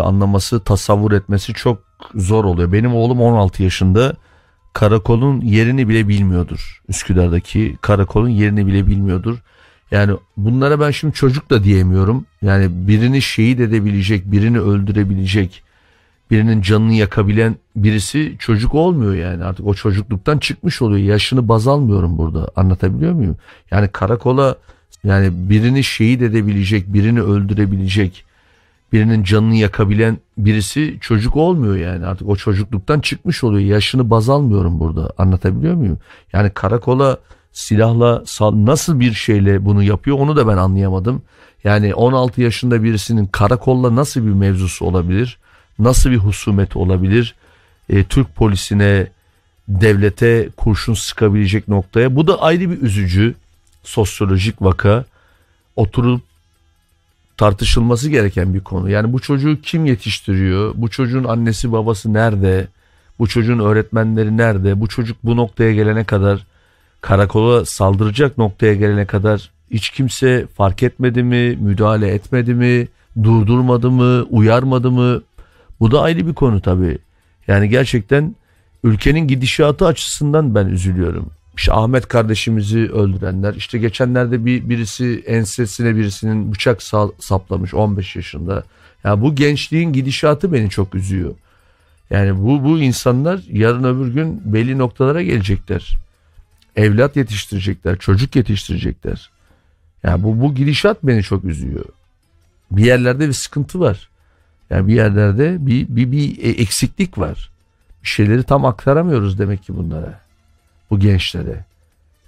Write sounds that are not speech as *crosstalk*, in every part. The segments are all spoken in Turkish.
anlaması, tasavvur etmesi çok zor oluyor. Benim oğlum 16 yaşında karakolun yerini bile bilmiyordur. Üsküdar'daki karakolun yerini bile bilmiyordur. Yani bunlara ben şimdi çocuk da diyemiyorum. Yani birini şehit edebilecek, birini öldürebilecek, birinin canını yakabilen birisi çocuk olmuyor yani. Artık o çocukluktan çıkmış oluyor. Yaşını baz almıyorum burada. Anlatabiliyor muyum? Yani karakola yani birini şehit edebilecek, birini öldürebilecek, birinin canını yakabilen birisi çocuk olmuyor yani. Artık o çocukluktan çıkmış oluyor. Yaşını baz almıyorum burada. Anlatabiliyor muyum? Yani karakola silahla nasıl bir şeyle bunu yapıyor onu da ben anlayamadım. Yani 16 yaşında birisinin karakolla nasıl bir mevzusu olabilir? Nasıl bir husumet olabilir? E, Türk polisine, devlete kurşun sıkabilecek noktaya. Bu da ayrı bir üzücü sosyolojik vaka. Oturup tartışılması gereken bir konu. Yani bu çocuğu kim yetiştiriyor? Bu çocuğun annesi babası nerede? Bu çocuğun öğretmenleri nerede? Bu çocuk bu noktaya gelene kadar karakola saldıracak noktaya gelene kadar hiç kimse fark etmedi mi, müdahale etmedi mi, durdurmadı mı, uyarmadı mı? Bu da ayrı bir konu tabii. Yani gerçekten ülkenin gidişatı açısından ben üzülüyorum. İşte Ahmet kardeşimizi öldürenler, işte geçenlerde bir birisi ensesine birisinin bıçak saplamış 15 yaşında. Ya yani bu gençliğin gidişatı beni çok üzüyor. Yani bu bu insanlar yarın öbür gün belli noktalara gelecekler evlat yetiştirecekler, çocuk yetiştirecekler. Yani bu, bu gidişat beni çok üzüyor. Bir yerlerde bir sıkıntı var. Yani bir yerlerde bir, bir, bir eksiklik var. Bir şeyleri tam aktaramıyoruz demek ki bunlara. Bu gençlere.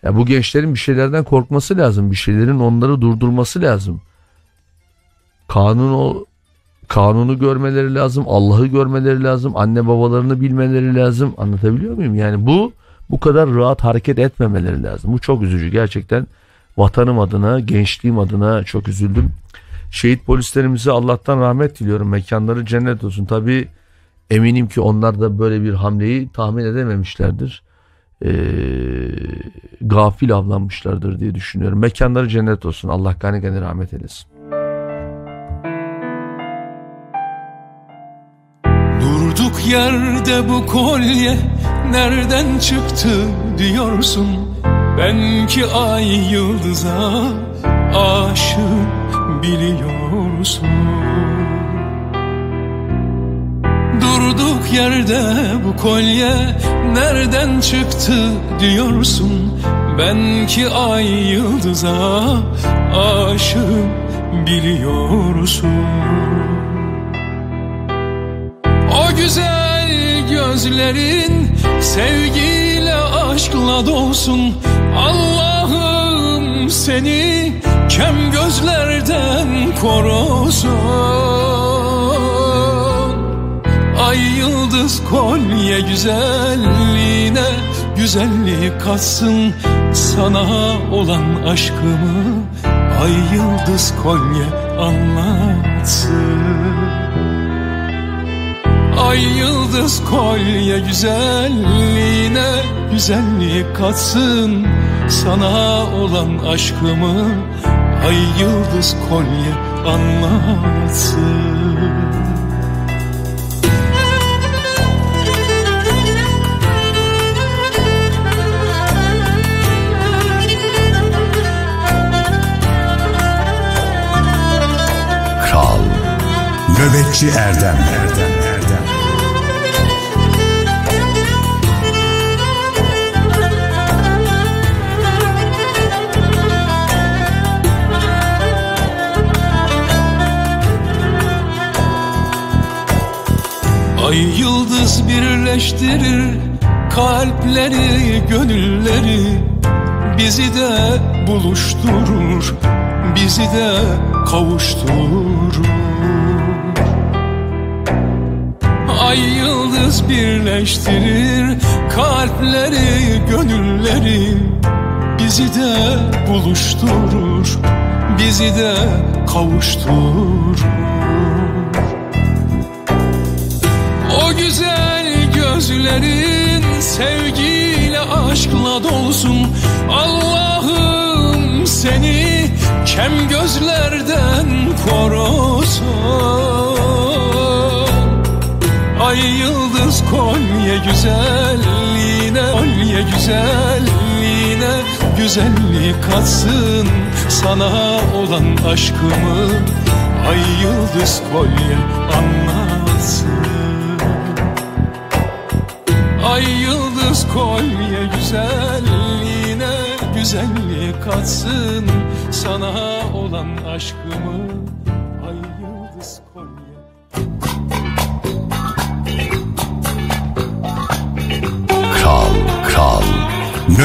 Ya bu gençlerin bir şeylerden korkması lazım. Bir şeylerin onları durdurması lazım. Kanun o kanunu görmeleri lazım. Allah'ı görmeleri lazım. Anne babalarını bilmeleri lazım. Anlatabiliyor muyum? Yani bu bu kadar rahat hareket etmemeleri lazım. Bu çok üzücü gerçekten. Vatanım adına, gençliğim adına çok üzüldüm. Şehit polislerimize Allah'tan rahmet diliyorum. Mekanları cennet olsun. Tabi eminim ki onlar da böyle bir hamleyi tahmin edememişlerdir. Ee, gafil avlanmışlardır diye düşünüyorum. Mekanları cennet olsun. Allah gani gani rahmet eylesin. Durduk yerde bu kolye nereden çıktı diyorsun Ben ki ay yıldıza aşık biliyorsun Durduk yerde bu kolye. Nereden çıktı diyorsun? Ben ki ay yıldıza aşık biliyorsun. O güzel gözlerin sevgiyle aşkla dolsun. Allah'ım seni kem gözlerden korusun Ay yıldız kolye güzelliğine güzellik katsın Sana olan aşkımı. Ay yıldız kolye anlatsın. Ay yıldız kolye güzelliğine güzellik katsın Sana olan aşkımı. Ay yıldız kolye anlatsın Nöbetçi Erdem Erdem. Ay yıldız birleştirir kalpleri, gönülleri. Bizi de buluşturur, bizi de kavuşturur Ay yıldız birleştirir kalpleri, gönülleri. Bizi de buluşturur, bizi de kavuşturur. Gözlerin sevgiyle aşkla dolsun. Allah'ım seni kem gözlerden korusun Ay yıldız Konya güzelliğine Konya güzelliğine. Güzellik katsın sana olan aşkımı. Ay yıldız Konya anlatsın. Ay yıldız Konya güzelliğine Güzellik katsın sana olan aşkımı.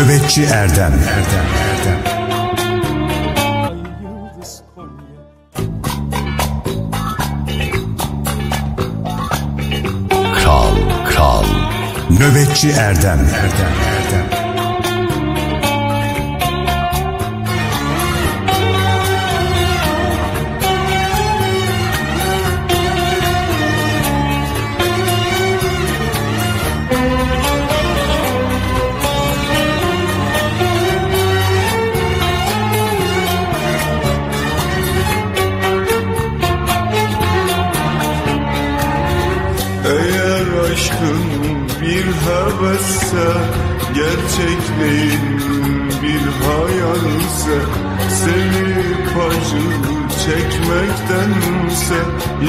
Nöbetçi Erdem. Erdem Erdem Nöbetçi Erdem Erdem.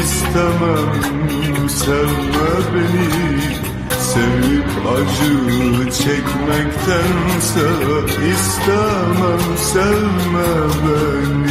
İstemem sevme beni. Sevip acı çekmektense istemem sevme beni.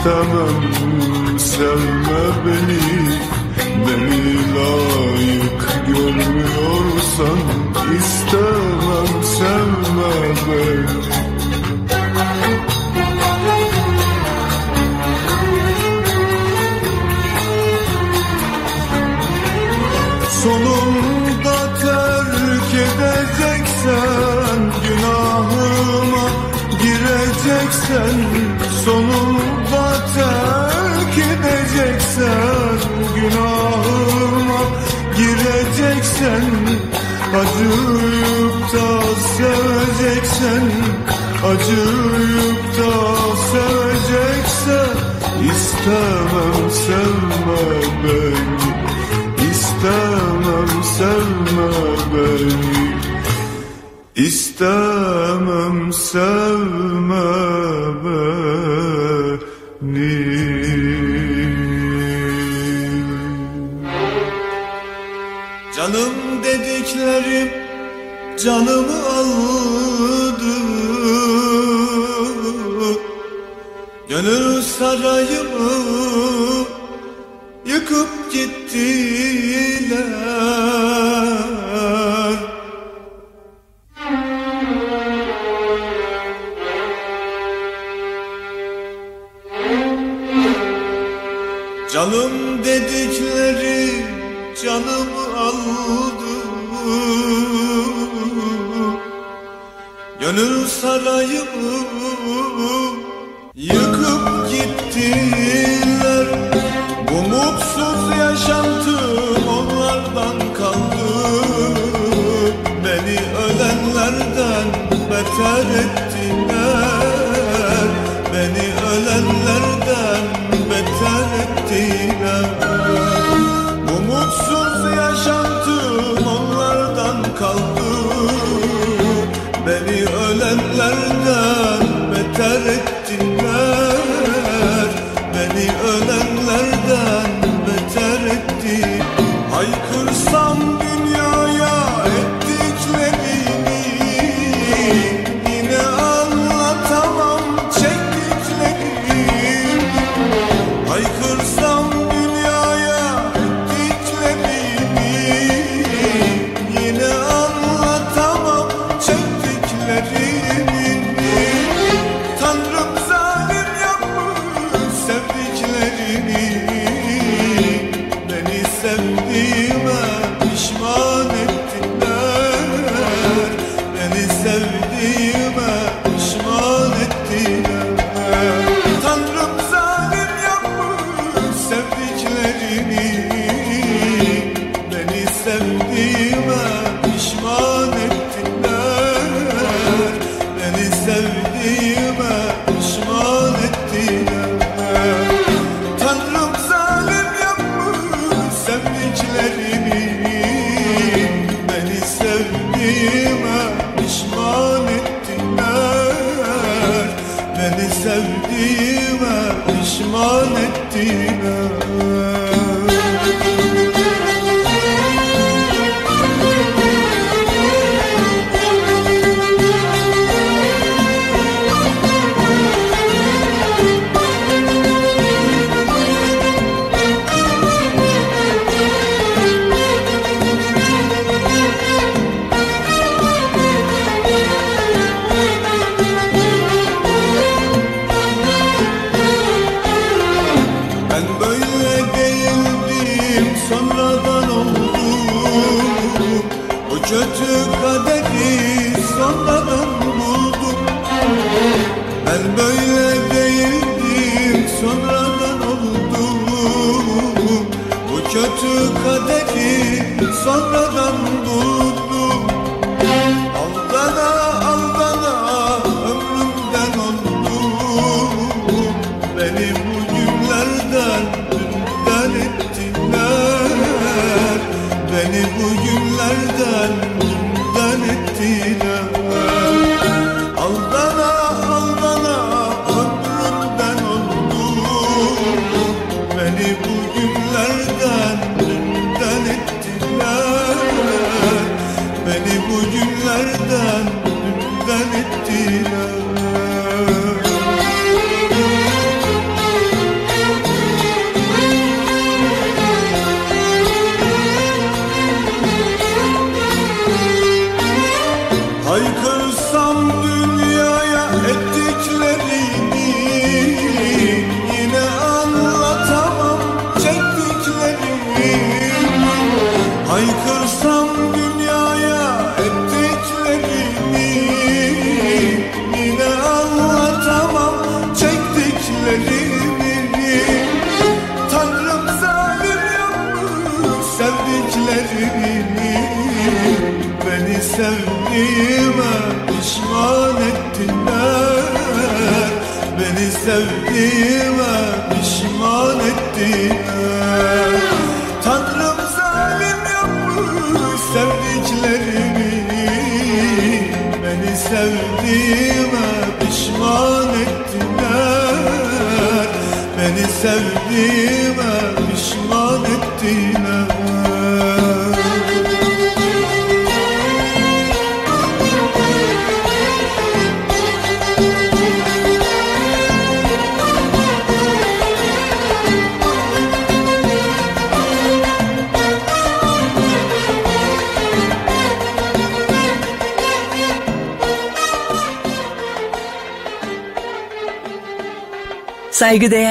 istemem Sevme beni. İstemem sen.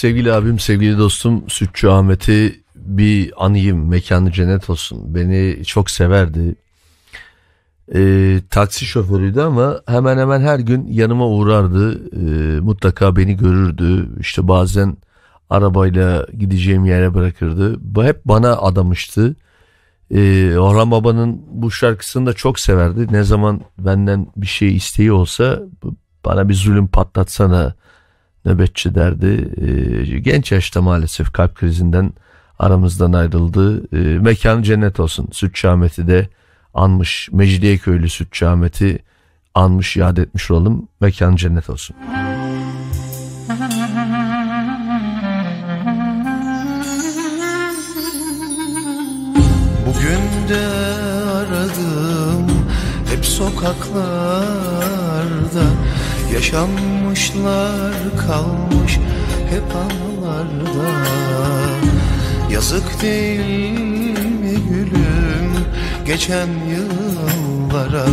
Sevgili abim, sevgili dostum Sütçü Ahmet'i bir anayım. Mekanı cennet olsun. Beni çok severdi. Ee, taksi şoförüydü ama hemen hemen her gün yanıma uğrardı. Ee, mutlaka beni görürdü. İşte bazen arabayla gideceğim yere bırakırdı. Bu hep bana adamıştı. Ee, Orhan Baba'nın bu şarkısını da çok severdi. Ne zaman benden bir şey isteği olsa bana bir zulüm patlatsana nöbetçi derdi. Ee, genç yaşta maalesef kalp krizinden aramızdan ayrıldı. Ee, mekanı cennet olsun. Sütçü Ahmet'i de anmış. Mecidiyeköylü Sütçü Ahmet'i anmış, yad etmiş olalım. Mekanı cennet olsun. Bugün de aradım hep sokaklarda Yaşanmışlar kalmış hep anılarda. Yazık değil mi gülüm geçen yıllara?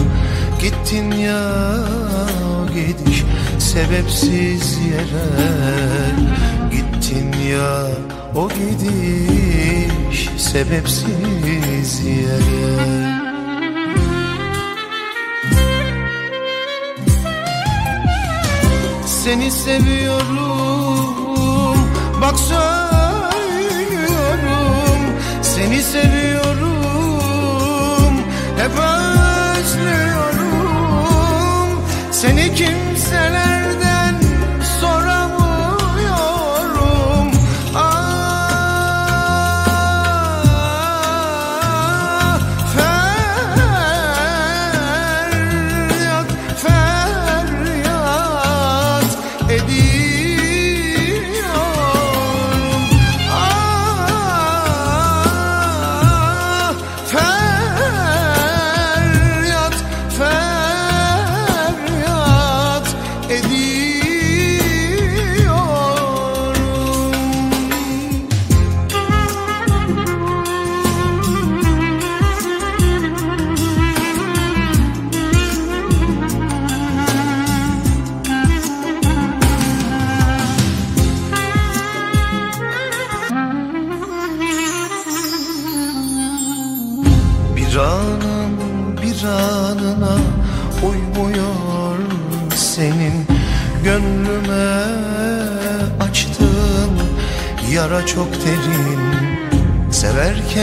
Gittin ya gidiş sebepsiz yere. Gittin ya o gidiş sebepsiz yere Seni seviyorum. Bak söylüyorum Seni seviyorum. Hep özlüyorum. Seni kimselerden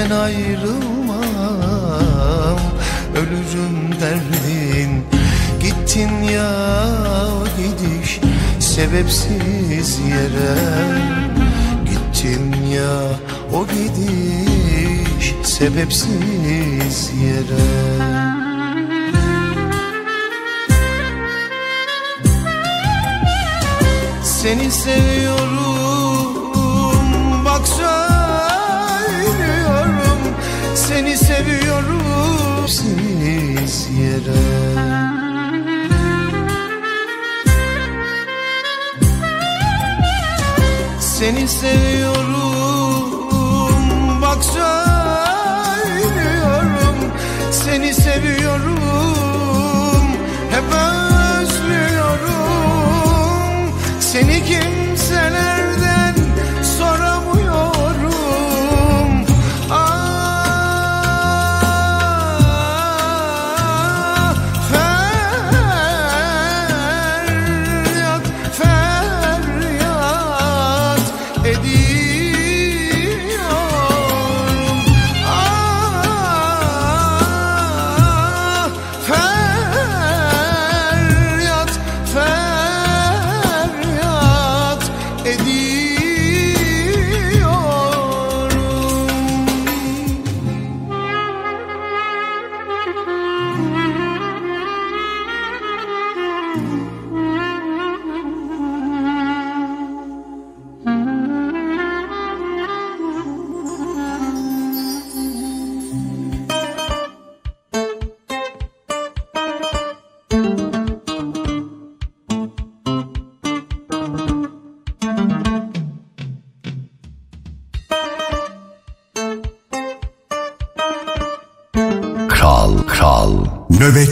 Severken ayrılmam. Ölürüm derdin. Gittin ya gidiş. Sebepsiz yere Gittin ya. O gidiş sebepsiz yere. Seni seviyorum Seni seviyorum. Bak söylüyorum Seni seviyorum. Hep özlüyorum. Seni kimselerden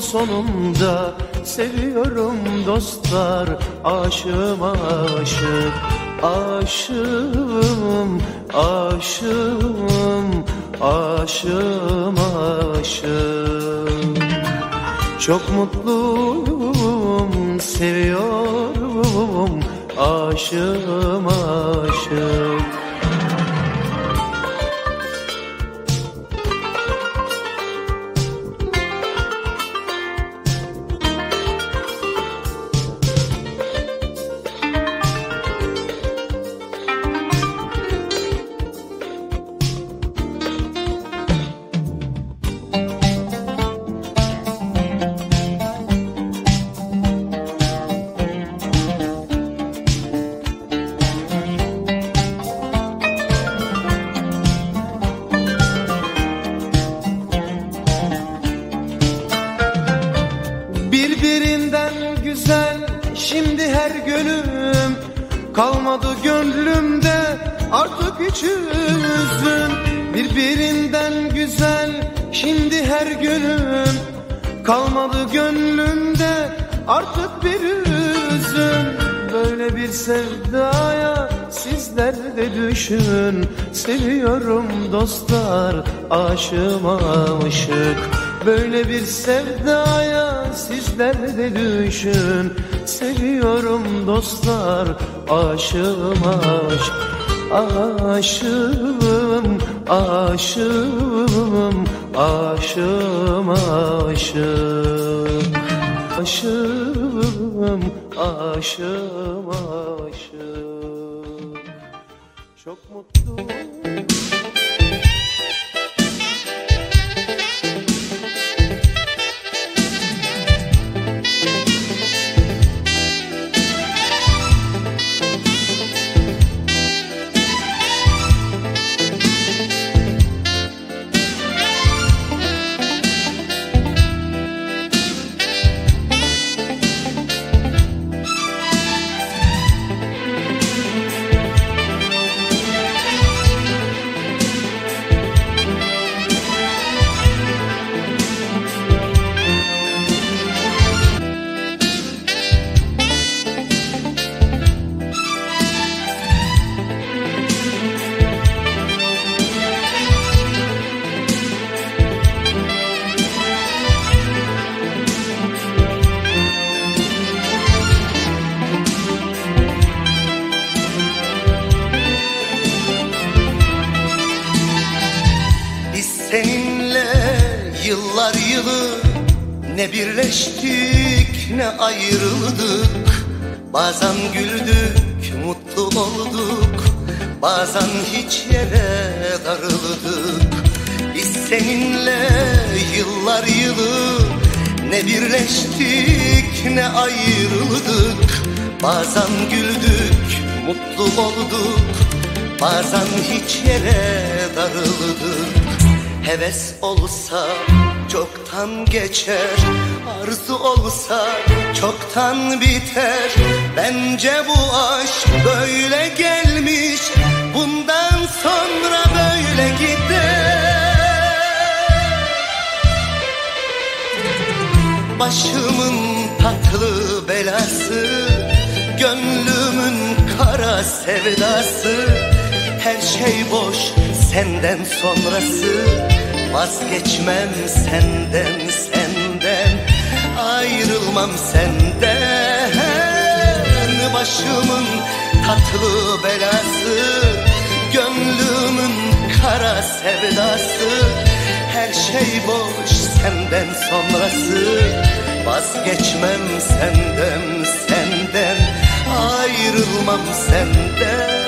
sonunda Seviyorum dostlar aşığım aşık Aşığım aşığım aşığım aşığım. Çok mutluyum seviyorum aşığım aşık düşün Seviyorum dostlar aşığım aşık. Böyle bir sevdaya sizler de düşün. Seviyorum dostlar aşığım aşık. Aşığım, aşığım, aşığım, aşığım Aşığım, aşığım, aşığım Çok mutluyum bazen hiç yere darıldık. Biz seninle yıllar yılı ne birleştik ne ayrıldık. Bazen güldük mutlu olduk. Bazen hiç yere darıldık. Heves olsa çoktan geçer Arzu olsa çoktan biter. Bence bu aşk böyle gelmiş Bundan sonra böyle gider. Başımın tatlı belası Gönlümün kara sevdası. Her şey boş senden sonrası Vazgeçmem senden senden. Ayrılmam senden. Başımın tatlı belası Gönlümün kara sevdası. Her şey boş senden sonrası. Vazgeçmem senden senden. Ayrılmam senden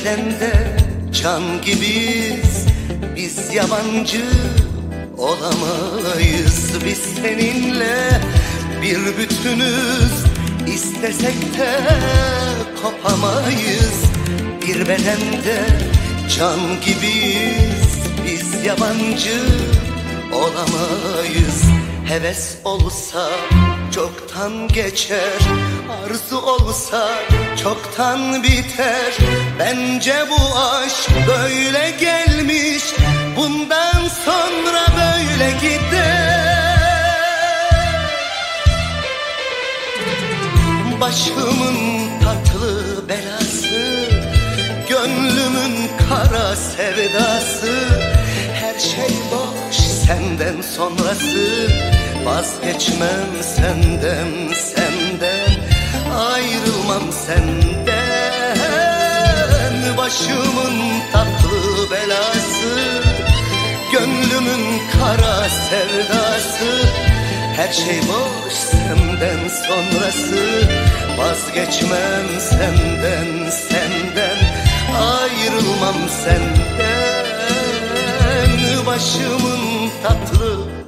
bedende can gibiyiz. Biz yabancı olamayız. Biz seninle bir bütünüz. İstesek de kopamayız. Bir bedende can gibiyiz. Biz yabancı olamayız. Heves olsa çoktan geçer arzu olsa çoktan biter. Bence bu aşk böyle gelmiş. Bundan sonra böyle gider. Başımın tatlı belası Gönlümün kara sevdası. Her şey boş senden sonrası. Vazgeçmem senden sen ayrılmam senden. Başımın tatlı belası Gönlümün kara sevdası. Her şey boş senden sonrası. Vazgeçmem senden senden Ayrılmam senden. Başımın tatlı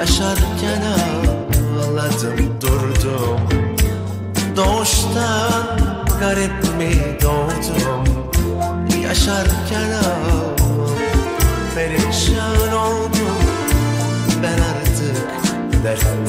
yaşar garip mi doğdum Yaşarken ağlam Perişan oldum Ben artık dert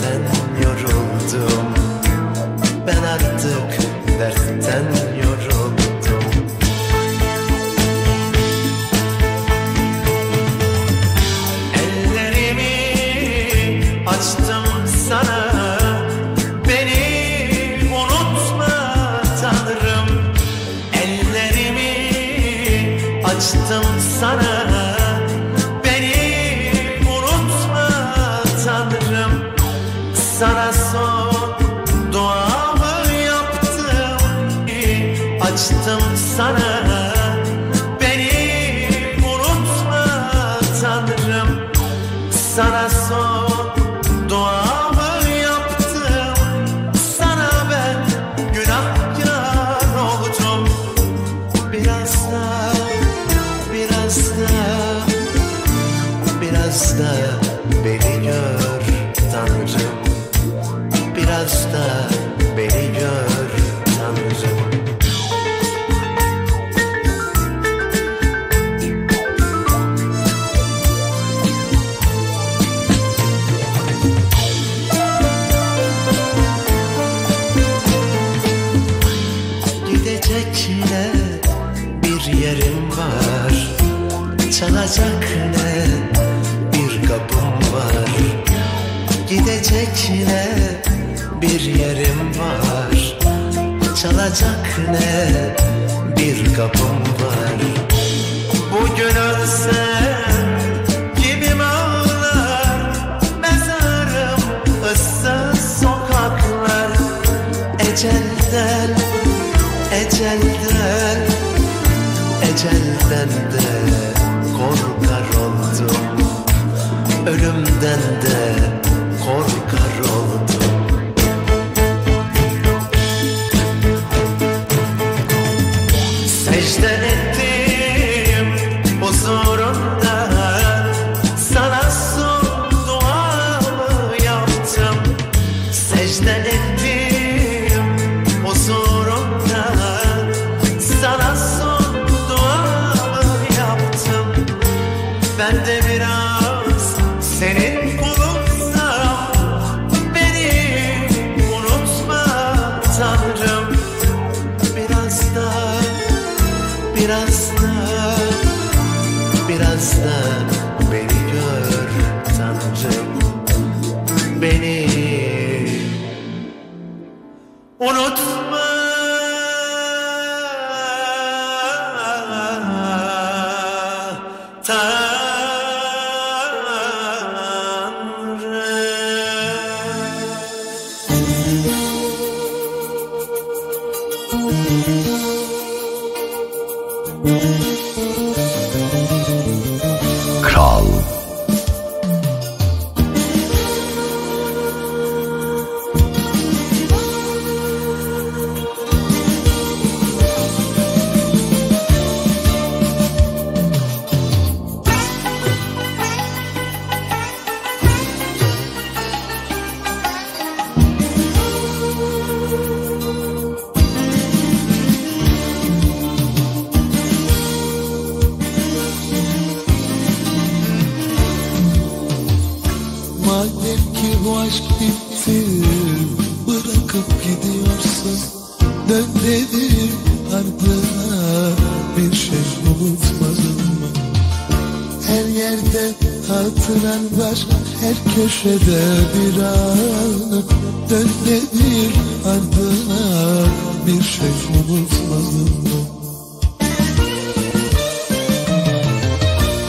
Her köşede bir an Dön dedim ardına Bir şey unutmadın mı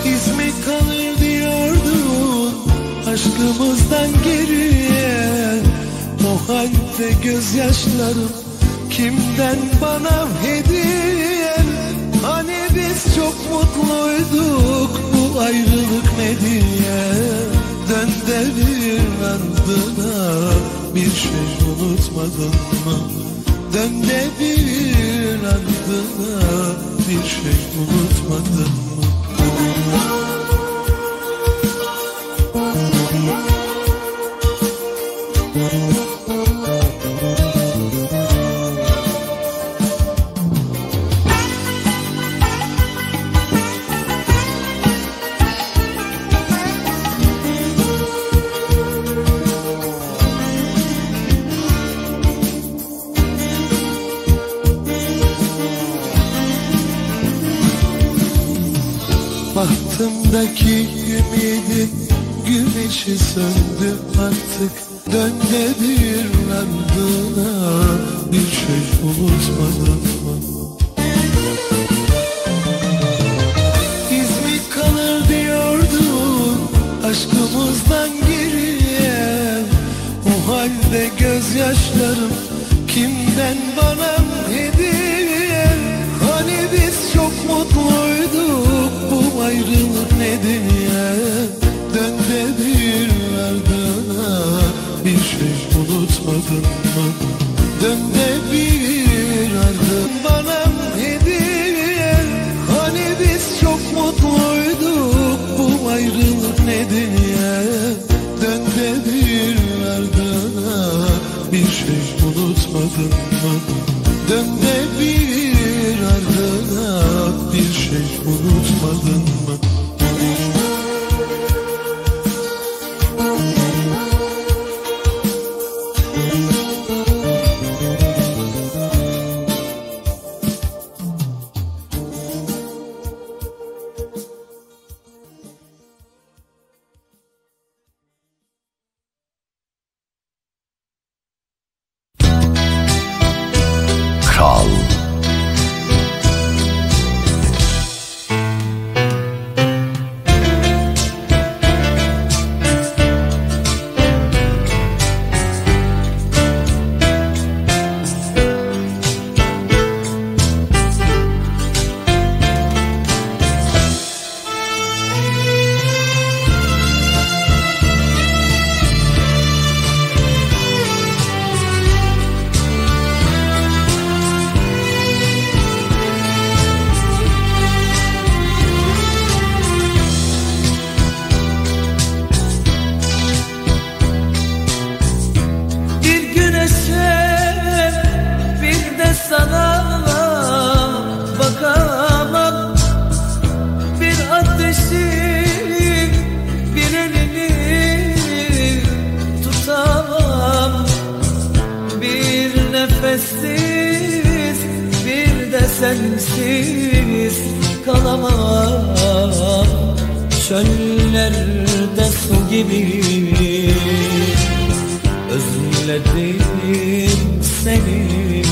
İz mi kalır diyordun aşkımızdan geriye. O halde gözyaşlarım kimden bana hediye? Hani biz çok mutluyduk bu ayrılık ne diye Dön de bir ardına bir şey unutmadın mı? Dön de bir ardına bir şey unutmadın mı Özledim seni.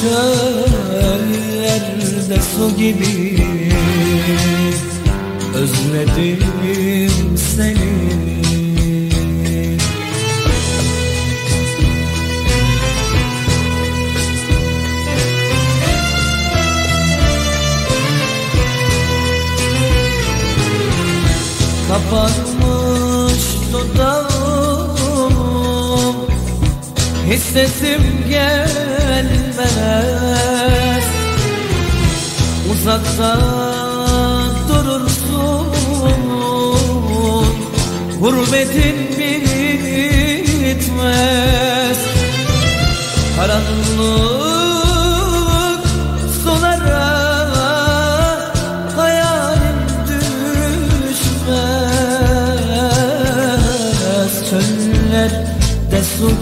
Çöllerde su gibi Özledim seni. Kapanmış Hissesim gelmez. Uzakta durursun. Gurbetin bitmez. Karanlık sulara hayalim düşmez.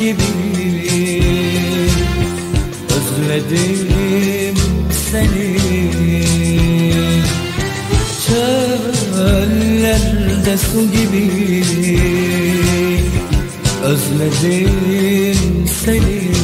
Gibi Özledim seni. Çöllerde su gibi Özledim seni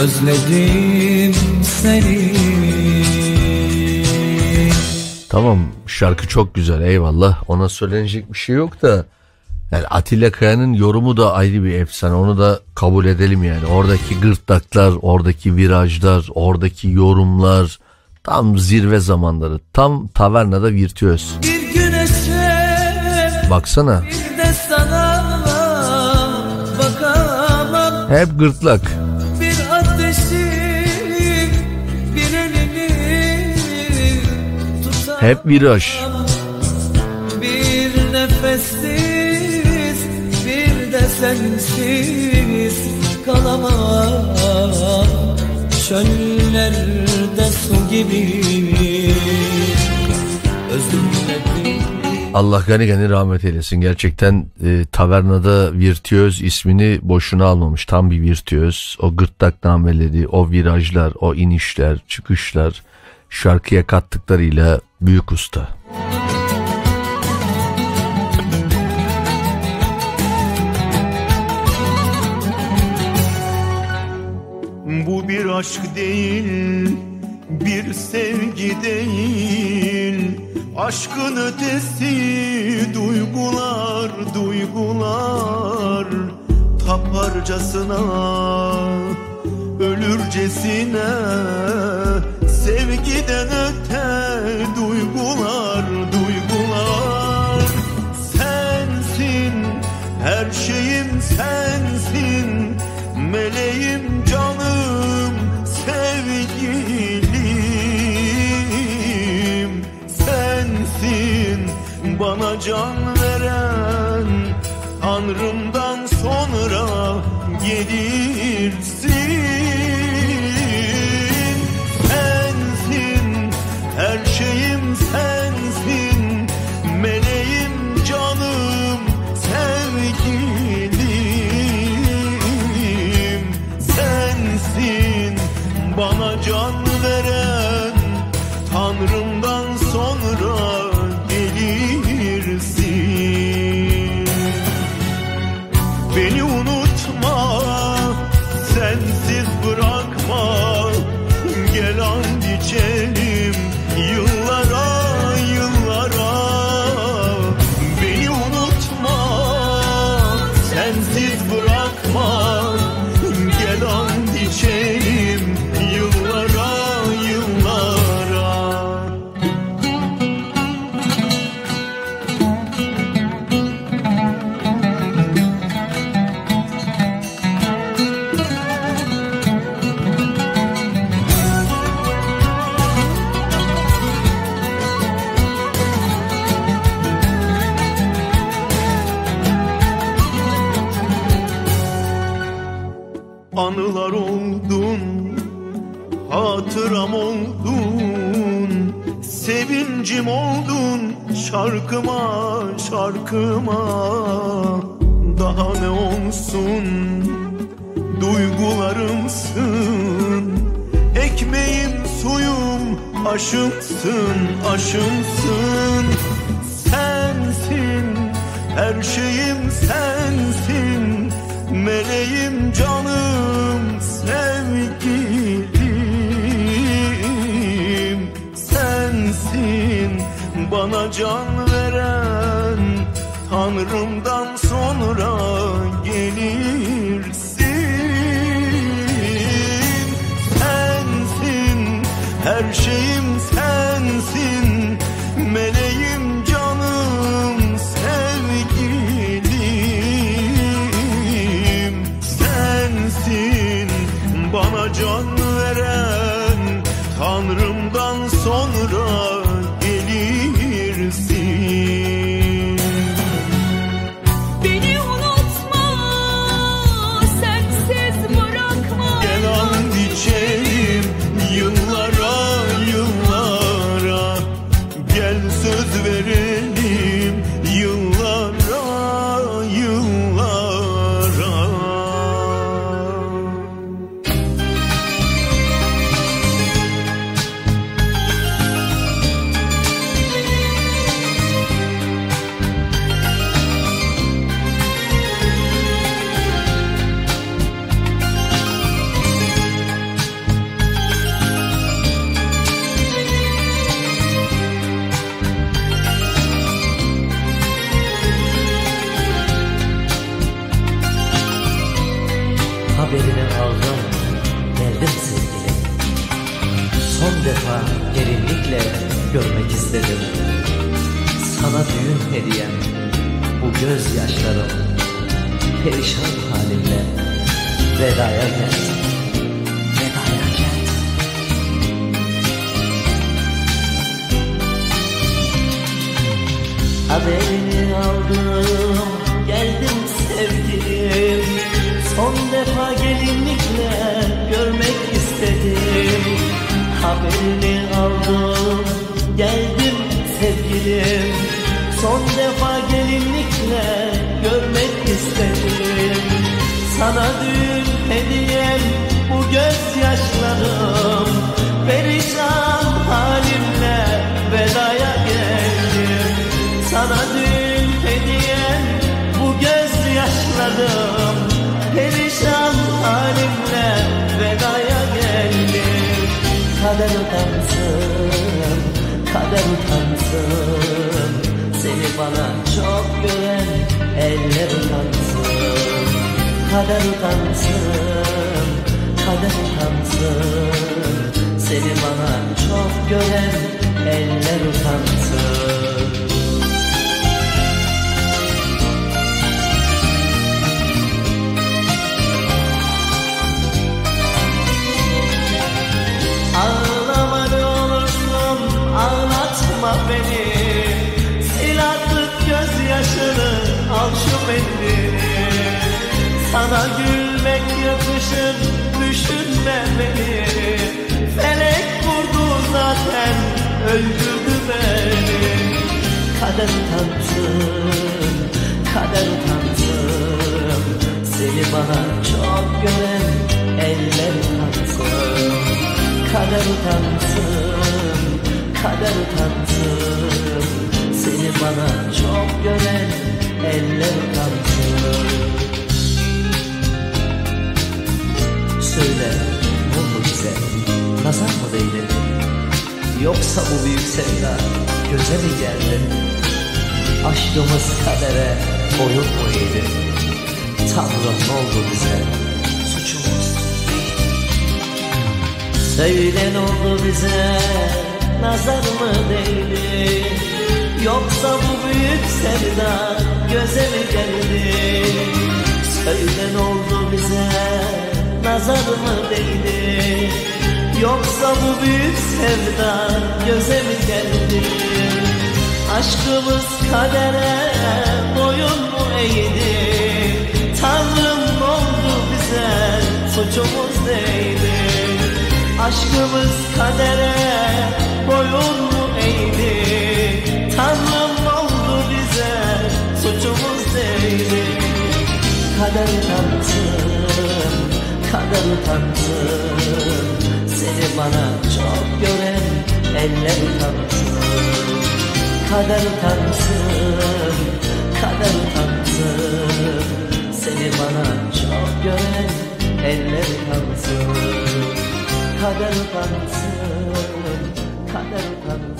Özledim seni. Tamam şarkı çok güzel eyvallah. Ona söylenecek bir şey yok da. Yani Atilla Kaya'nın yorumu da ayrı bir efsane onu da kabul edelim yani. Oradaki gırtlaklar oradaki virajlar oradaki yorumlar tam zirve zamanları tam tavernada virtüöz. Bir güneşe baksana. hep gırtlak hep viraj Bir nefessiz bir de sensiz kalamam Çöllerde su gibi Özledim Allah gani gani rahmet eylesin. Gerçekten e, tavernada virtüöz ismini boşuna almamış. Tam bir virtüöz. O gırtlak nameleri, o virajlar, o inişler, çıkışlar şarkıya kattıklarıyla büyük usta. Bu bir aşk değil, bir sevgi değil. Aşkın ötesi duygular, duygular. Taparcasına, ölürcesine. Sevgiden öte duygular, duygular. Sensin, her şeyim sensin. Meleğim canım sevgilim Sensin bana can veren Tanrımdan sonra gelirsin şarkıma şarkıma. Daha ne olsun duygularımsın. Ekmeğim suyum aşımsın aşımsın. Sensin her şeyim sensin. Meleğim canım bana can veren Tanrımdan sonra gelirsin. Sensin her şeyim Perişan halimle vedaya geldim. Haberini aldım, geldim sevgilim. Son defa gelinlikle görmek istedim. Haberini aldım, geldim sevgilim. Son defa gelinlikle görmek istedim. Sana düğün hediyem bu gözyaşlarım. Perişan halimle vedaya geldim. Sana düğün hediyem bu gözyaşlarım. Perişan halimle vedaya geldim. Kader utansın, kader utansın. Seni bana çok gören eller utansın Kader utansın, kader utansın Seni bana çok gören eller utansın. Ağlama ne olursun ağlatma beni mendili Sana gülmek yakışır düşünme beni Felek vurdu zaten öldürdü beni Kader utansın, kader utansın Seni bana çok gören eller utansın Kader utansın, kader utansın Seni bana çok gören eller utansın Söyle ne oldu bize, nazar mı değdi? Yoksa bu büyük sevda göze mi geldi? Aşkımız kadere boyun mu eğdi? Tanrım ne oldu bize, suçumuz Söyle ne oldu bize nazar mı değdi Yoksa bu büyük sevda göze mi geldi? Söyle ne oldu bize nazar mı değdi? Yoksa bu büyük sevda göze mi geldi? Aşkımız kadere boyun mu eğdi? Tanrım oldu bize suçumuz neydi? Aşkımız kadere boyun mu eğdi Tanrım oldu bize suçumuz neydi? Kader utansın, kader utansın Seni bana çok gören eller utansın Kader utansın, kader utansın Seni bana çok gören eller utansın Kader utansın, kader utansın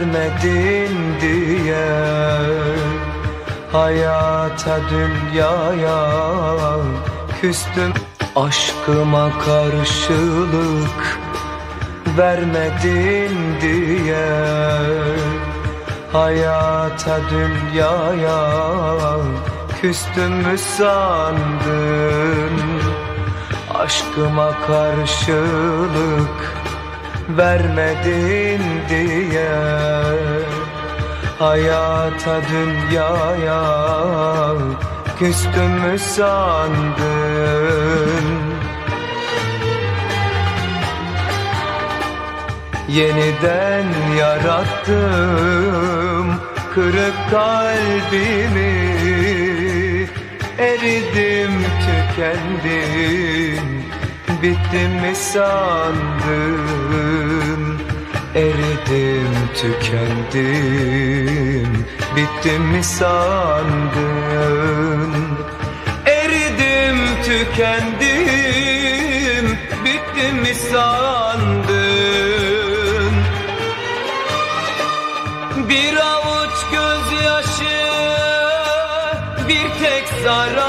Vermedin diye Hayata dünyaya küstüm. Aşkıma karşılık vermedin diye Hayata dünyaya küstüm mü sandın? Aşkıma karşılık vermedin diye Hayata dünyaya küstüm mü sandın? Yeniden yarattım kırık kalbimi Eridim tükendim bittim mi sandın Eridim tükendim. Bittim mi sandın? Eridim tükendim. Bittim mi sandın? Bir avuç gözyaşı bir tek zararım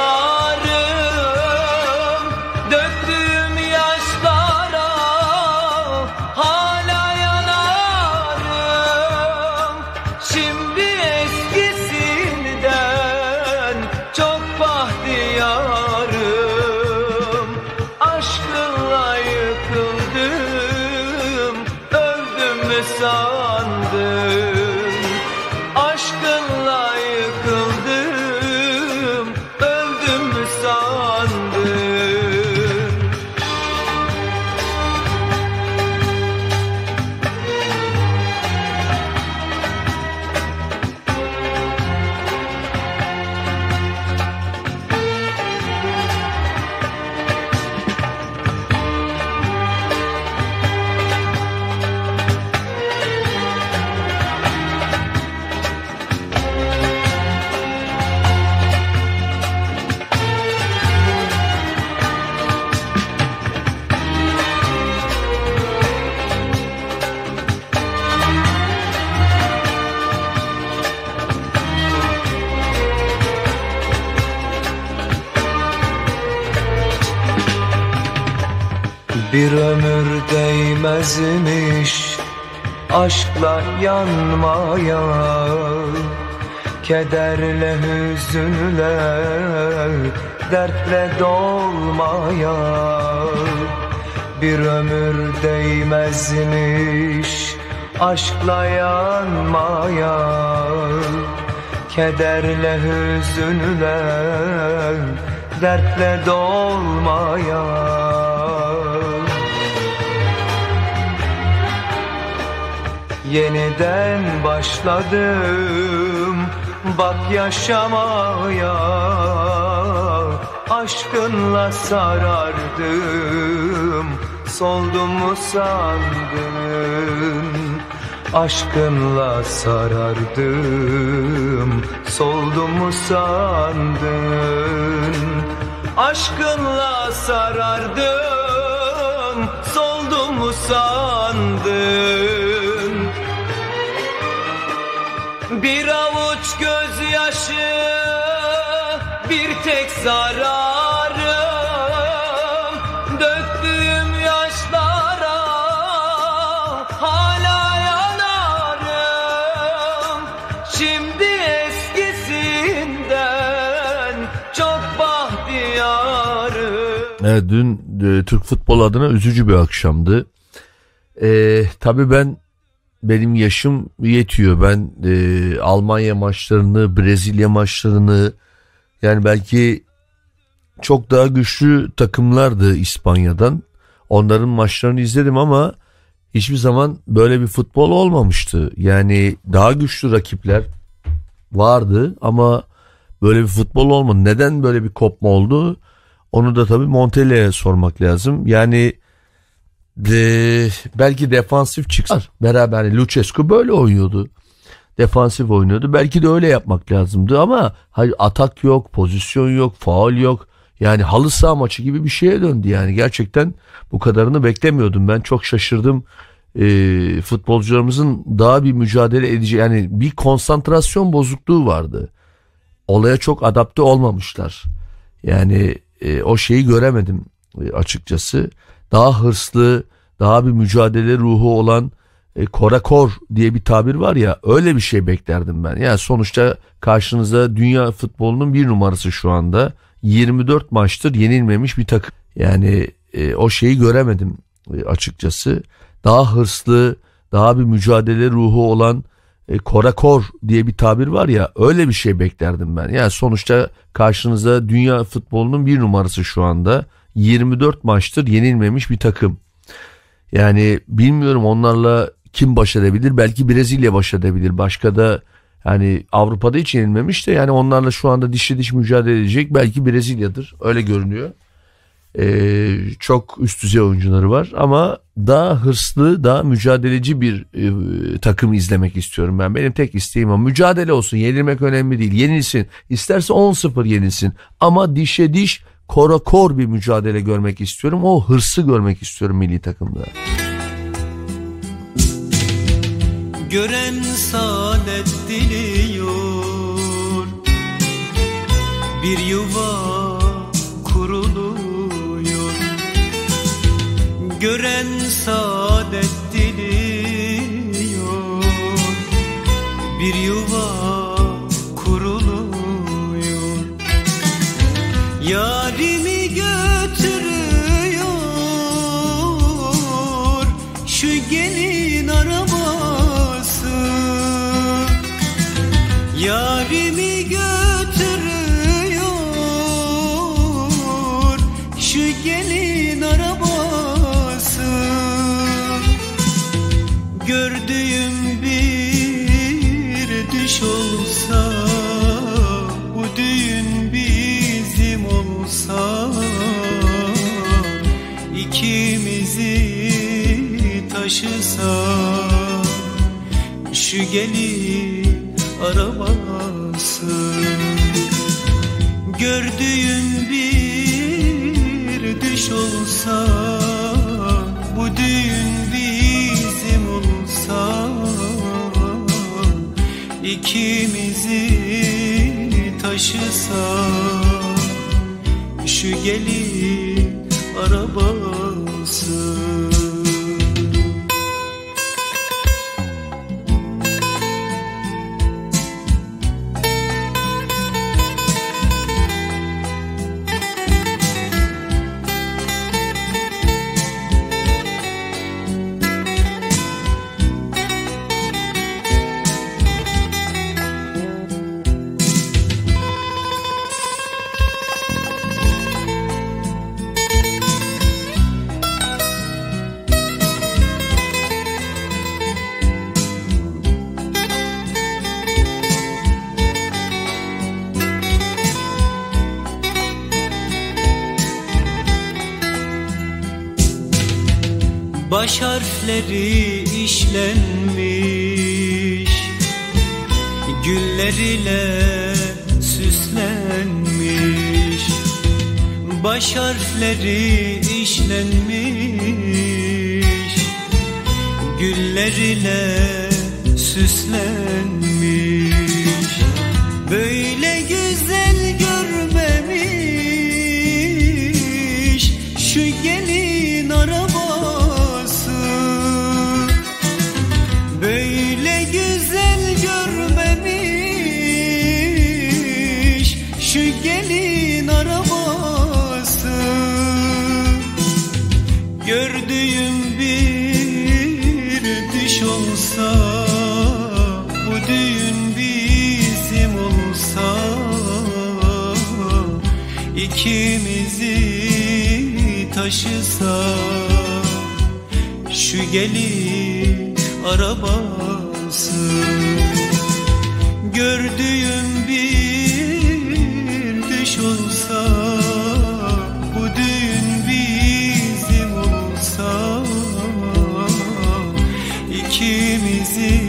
Bir ömür değmezmiş aşkla yanmaya Kederle hüzünle dertle dolmaya. Bir ömür değmezmiş aşkla yanmaya Kederle hüzünle Dertle dolmaya Yeniden başladım. Bak yaşamaya Aşkınla sarardım. Soldum mu sandın? Aşkınla sarardım. Soldum mu sandın? Aşkınla sarardım. Soldum mu sandın gözyaşı Bir tek zararım. Döktüğüm yaşlara Hala yanarım. Şimdi eskisinden Çok bahtiyarım. Evet dün e, Türk futbol adına üzücü bir akşamdı. E, tabii ben benim yaşım yetiyor. Ben e, Almanya maçlarını, Brezilya maçlarını yani belki çok daha güçlü takımlardı İspanya'dan. Onların maçlarını izledim ama hiçbir zaman böyle bir futbol olmamıştı. Yani daha güçlü rakipler vardı ama böyle bir futbol olmadı. Neden böyle bir kopma oldu? Onu da tabii Montella'ya sormak lazım. Yani de, belki defansif çıkar. Beraber Lucescu böyle oynuyordu. Defansif oynuyordu. Belki de öyle yapmak lazımdı ama hayır atak yok, pozisyon yok, faul yok. Yani halı saha maçı gibi bir şeye döndü yani. Gerçekten bu kadarını beklemiyordum. Ben çok şaşırdım. Ee, futbolcularımızın daha bir mücadele edici yani bir konsantrasyon bozukluğu vardı. Olaya çok adapte olmamışlar. Yani e, o şeyi göremedim e, açıkçası. Daha hırslı, daha bir mücadele ruhu olan e, korakor diye bir tabir var ya öyle bir şey beklerdim ben. Yani sonuçta karşınızda dünya futbolunun bir numarası şu anda. 24 maçtır yenilmemiş bir takım. Yani e, o şeyi göremedim e, açıkçası. Daha hırslı, daha bir mücadele ruhu olan e, korakor diye bir tabir var ya öyle bir şey beklerdim ben. Yani sonuçta karşınızda dünya futbolunun bir numarası şu anda. 24 maçtır yenilmemiş bir takım. Yani bilmiyorum onlarla kim baş edebilir? Belki Brezilya baş edebilir. Başka da yani Avrupa'da hiç yenilmemiş de yani onlarla şu anda dişli diş mücadele edecek. Belki Brezilya'dır. Öyle görünüyor. Ee, çok üst düzey oyuncuları var ama daha hırslı, daha mücadeleci bir e, takım izlemek istiyorum ben. Benim tek isteğim o. Mücadele olsun. Yenilmek önemli değil. Yenilsin. İsterse 10-0 yenilsin. Ama dişe diş, kora kor bir mücadele görmek istiyorum. O hırsı görmek istiyorum milli takımda. Gören saadet diliyor Bir yuva kuruluyor Gören saadet diliyor Bir yuva Yarimi götürüyor Şu gelin arabası. Yarimi taşısa Şu gelin arabası Gördüğüm bir düş olsa Bu düğün bizim olsa ikimizi taşısa Şu gelin arabası Baş harfleri işlenmiş Güller ile süslenmiş. Baş harfleri işlenmiş Güller ile süslenmiş taşısa Şu gelin arabası Gördüğüm bir düş olsa Bu düğün bizim olsa ikimizi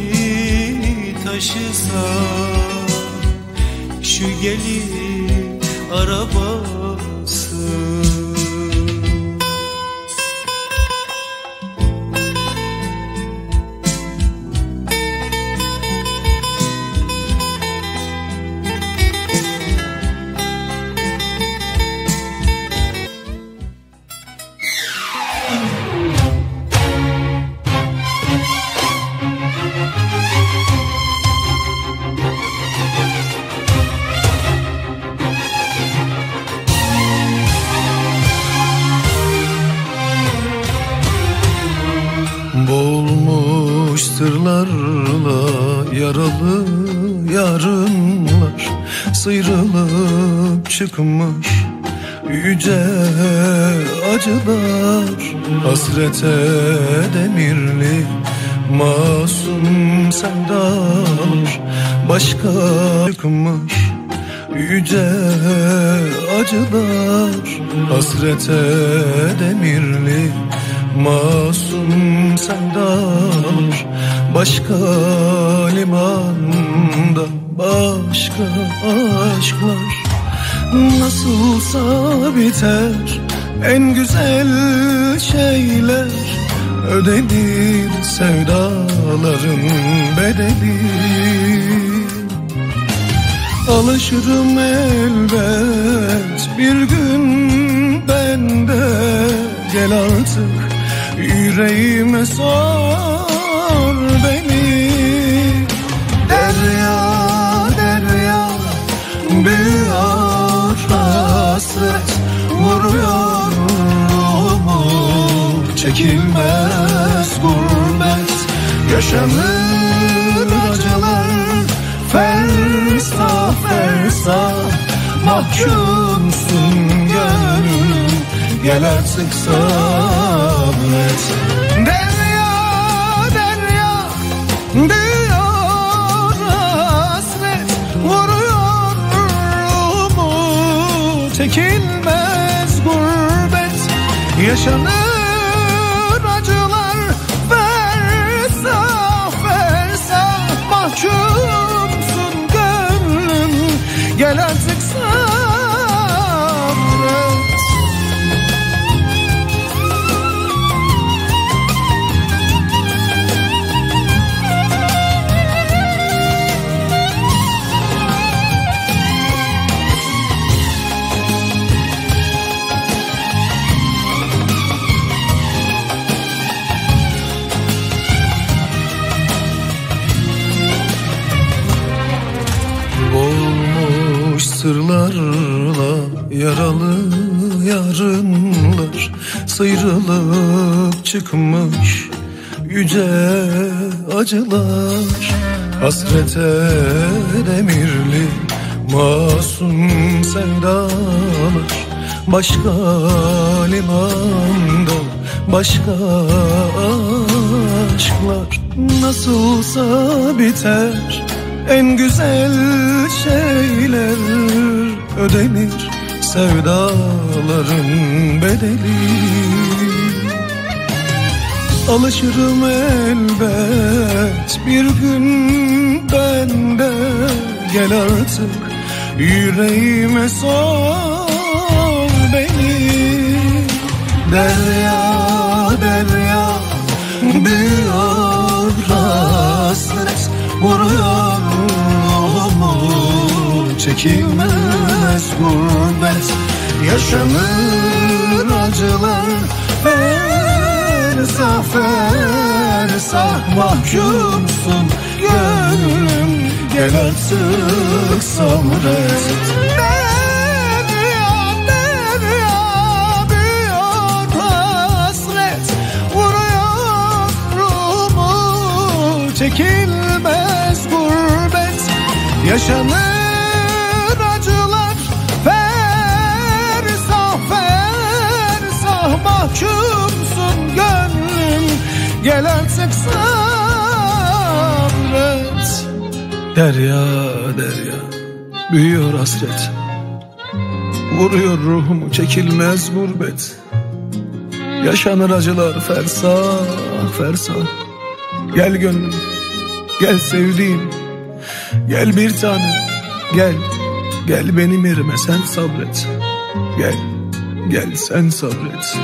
taşısa Şu gelin Hasrete demirli masum sevdalar Başka çıkmış yüce acılar. Hasrete demirli masum sevdalar Başka limanda başka aşklar. Nasılsa biter en güzel Ödenir sevdaların bedeli. Alışırım elbet bir gün ben de Gel artık yüreğime sor çekilmez gurbet Yaşanır acılar fersah fersah. Mahkumsun gönlüm gel artık sabret. Derya derya büyüyor hasret. Vuruyor ruhumu çekilmez gurbet. Yaşanır gel artık Sıyrılıp çıkmış yüce acılar. Hasrete demirli masum sevdalar. Başka limanda başka aşklar. Nasılsa biter en güzel şeyler ödenir. Sevdaların bedeli Alışırım elbet. Bir gün ben de Gel artık yüreğime sor beni. Derya derya büyüyor hasret. Vuruyor ruhumu çekilmez gurbet. Yaşanır acılar fersah fersah mahkumsun Gönlüm gel artık sabret Derya derya büyüyor hasret Vuruyor ruhumu çekilmez gurbet. Yaşanır acılar Gel artık sabret. Derya derya büyüyor hasret. Vuruyor ruhumu çekilmez gurbet. Yaşanır acılar fersah fersah. Gel gönlüm gel sevdiğim. Gel bir tane gel Gel benim yerime sen sabret. Gel gel sen sabret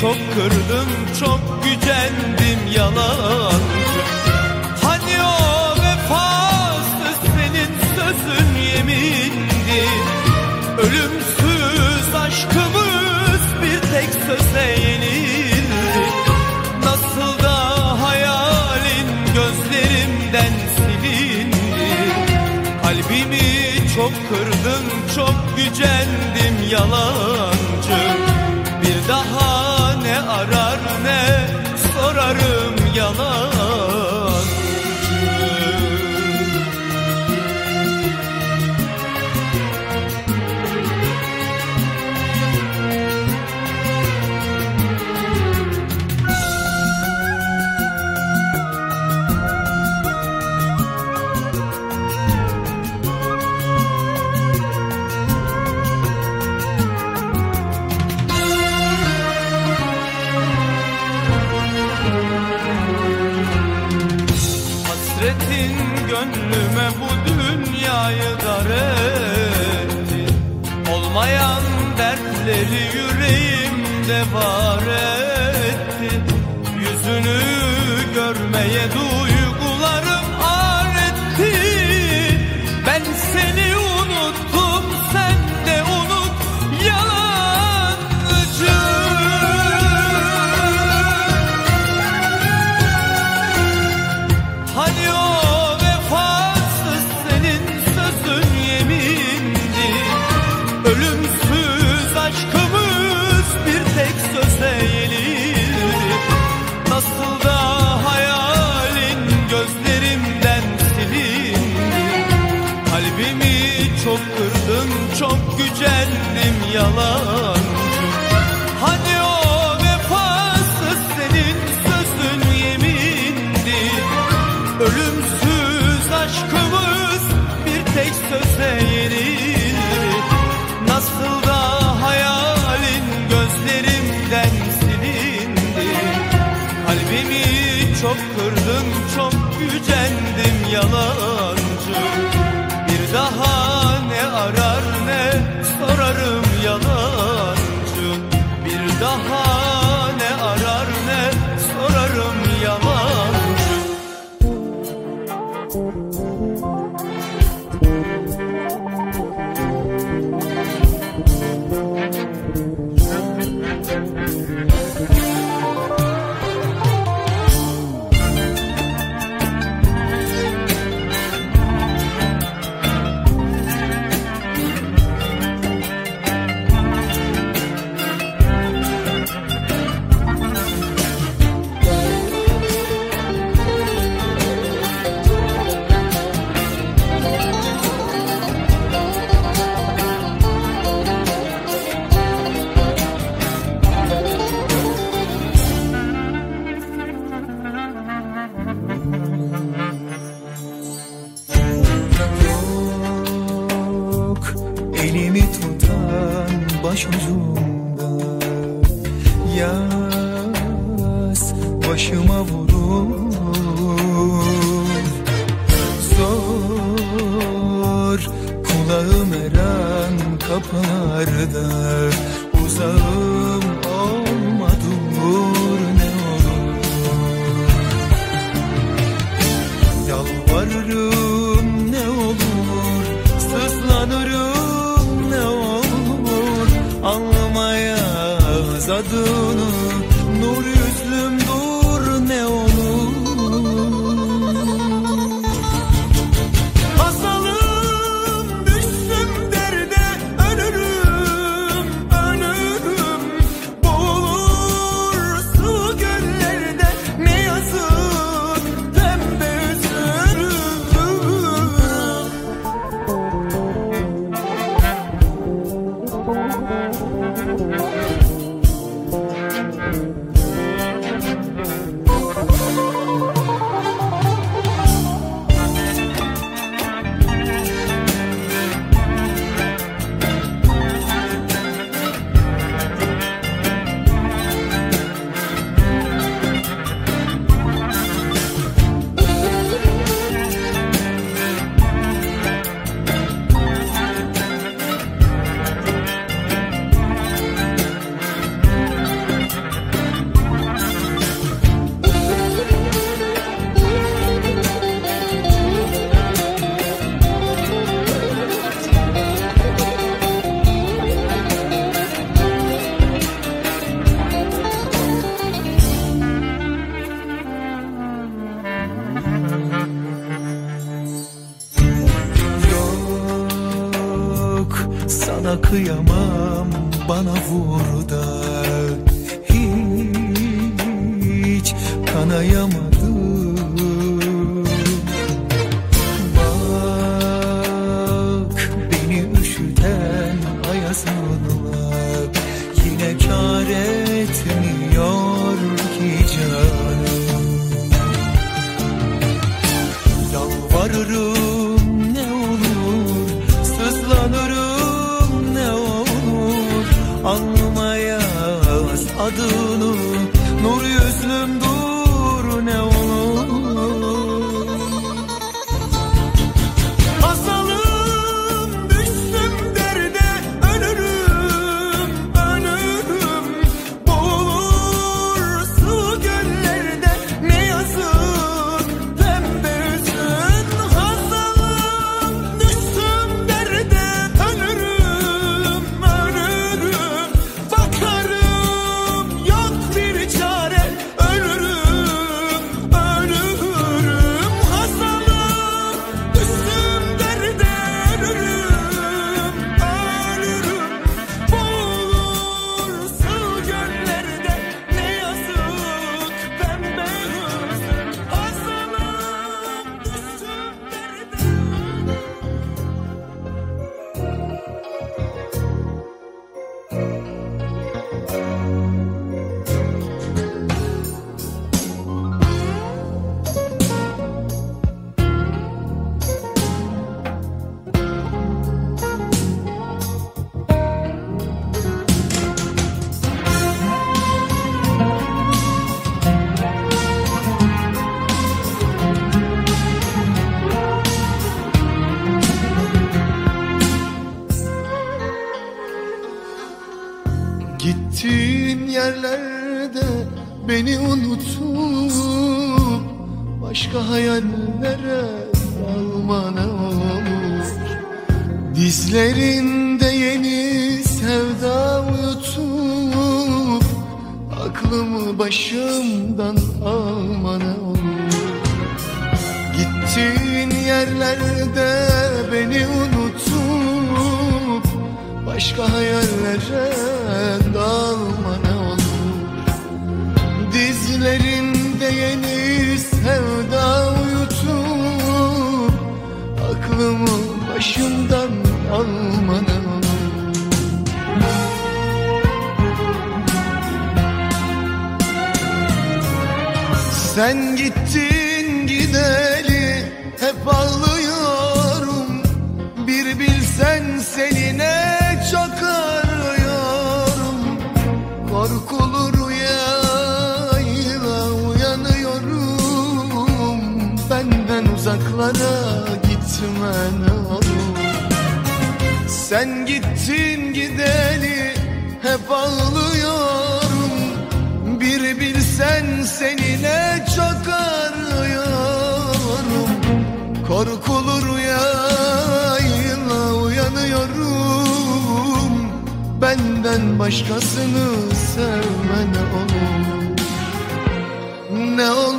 çok kırdım çok gücendim yalancı Hani o vefasız senin sözün yemindi? Ölümsüz aşkımız bir tek söze yenildi. Nasıl da hayalin gözlerimden silindi? Kalbimi çok kırdım çok gücendim yalancı. Bir daha sorarım yalancı never gücendim tutan Sen gittin başkasını sevme ne olur. Ne olur,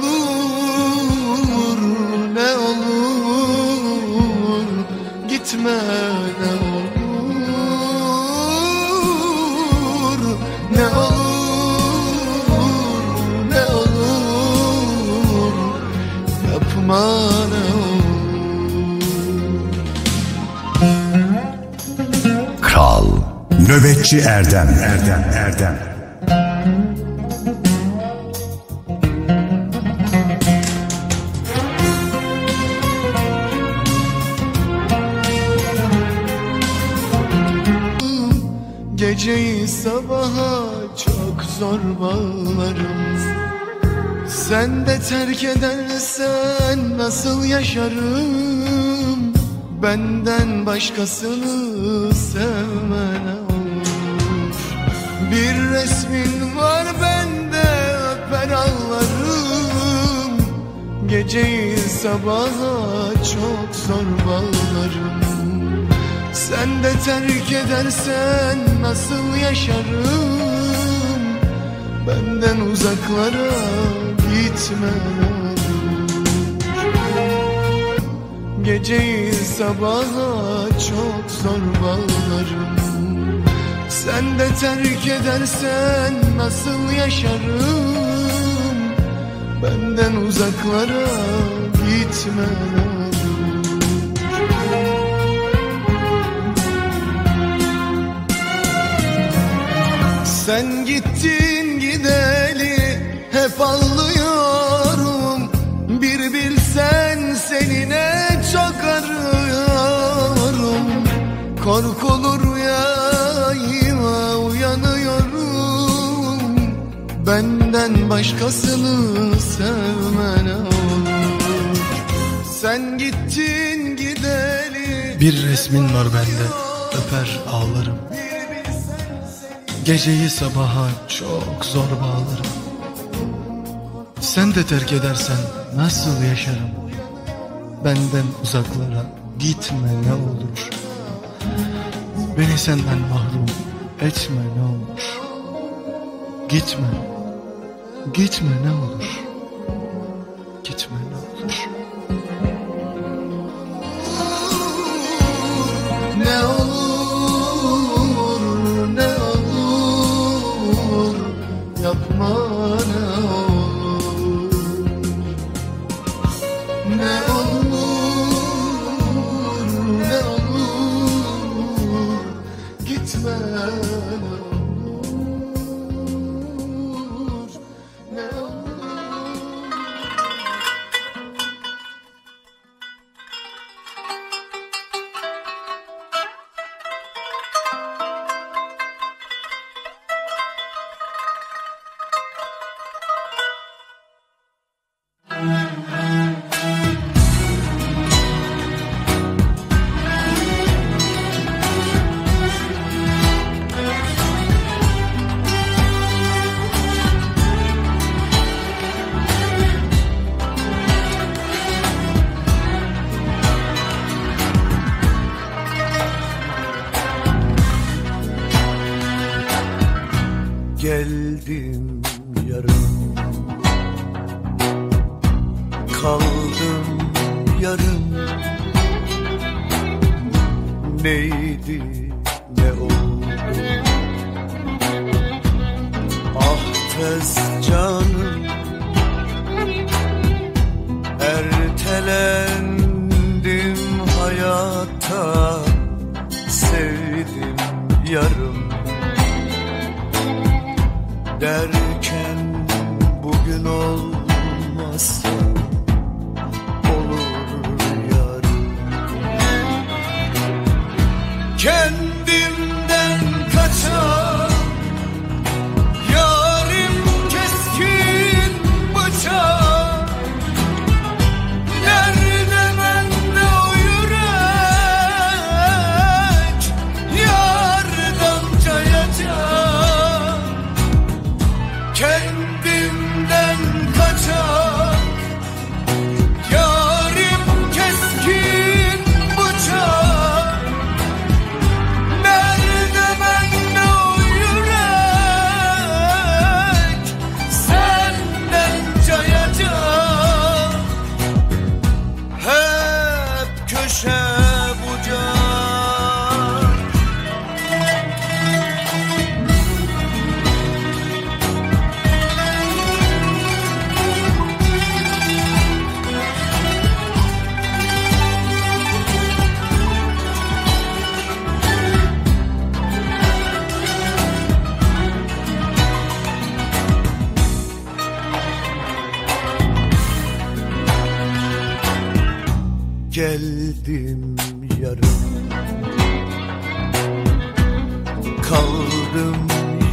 Nöbetçi Erdem. Erdem Erdem. Geceyi sabaha çok zor bağlarım. Sen de terk edersen nasıl yaşarım? Benden başkasını sevmene Bir resmin var bende öper ağlarım Geceyi sabaha çok zor bağlarım. Sen de terk edersen nasıl yaşarım? Benden uzaklara gitme Geceyi sabaha çok zor bağlarım Sen de terk edersen nasıl yaşarım? Benden uzaklara gitme Sen gittin gideli hep ağlıyorum. Bir bilsen seninle çok arıyorum. Korkulu Benden başkasını sevme ne olur. Sen gittin gideli. Bir resmin var bende öper ağlarım. Geceyi sabaha çok zor bağlarım. Sen de terk edersen nasıl yaşarım? Benden uzaklara gitme ne olur. Beni senden mahrum etme ne olur. Gitme Gitme ne olur. Gitme ne olur. Ne olur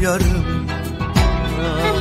yarım Ah,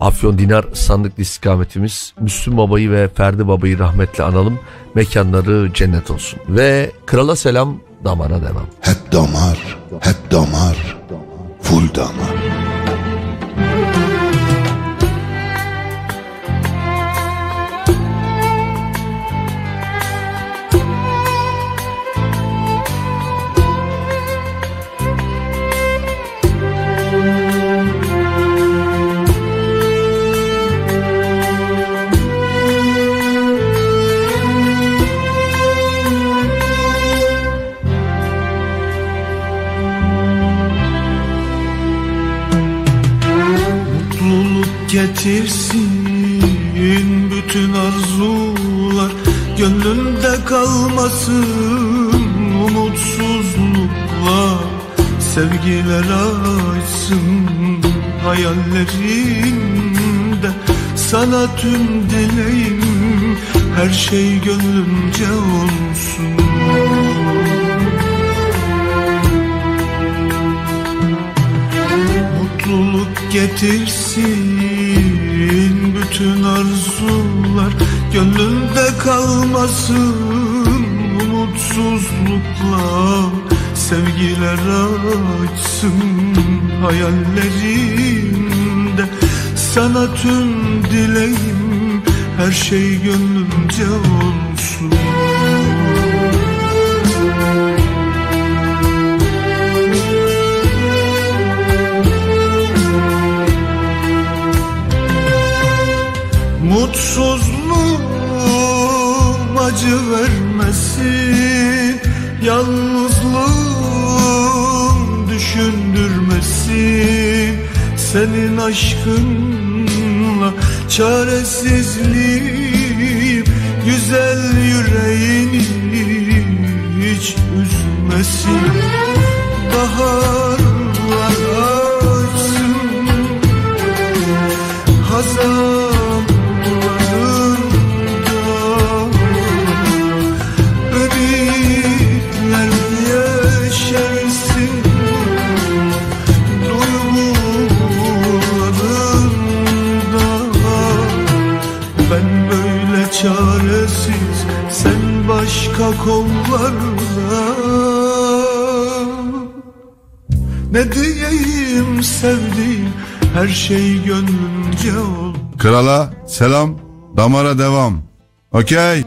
Afyon Dinar sandıklı istikametimiz. Müslüm Baba'yı ve Ferdi Baba'yı rahmetle analım. Mekanları cennet olsun. Ve krala selam damara devam. Hep damar, hep damar, full damar. Getirsin bütün arzular. Gönlünde kalmasın umutsuzluklar. Sevgiler açsın hayallerimde. Sana tüm dileğim her şey gönlünce olsun. Mutluluk getirsin bütün arzular Gönlünde kalmasın. Umutsuzluklar Sevgiler açsın hayallerimde Sana tüm dileğim her şey gönlünce olsun Mutsuzluğum acı vermesin Yalnızlığım düşündürmesin Senin aşkınla çaresizliğim Güzel yüreğini hiç üzmesin Baharlar açsın hazanlarında kollarda Ne diyeyim sevdiğim her şey gönlünce ol Krala selam, damara devam. Okey.